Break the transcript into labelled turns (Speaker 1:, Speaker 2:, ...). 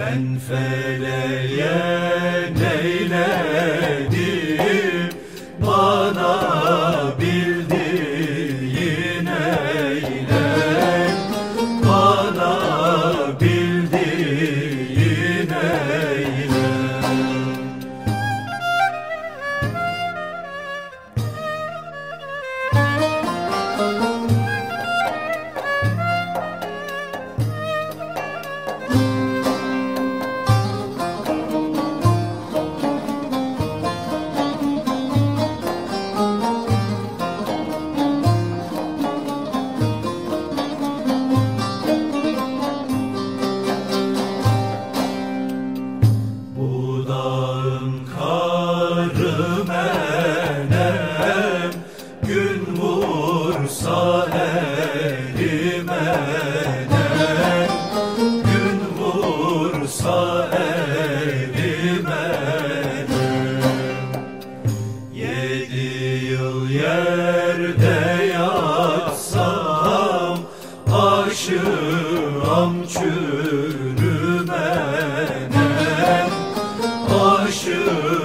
Speaker 1: من فليالي aşığam çürümene aşığam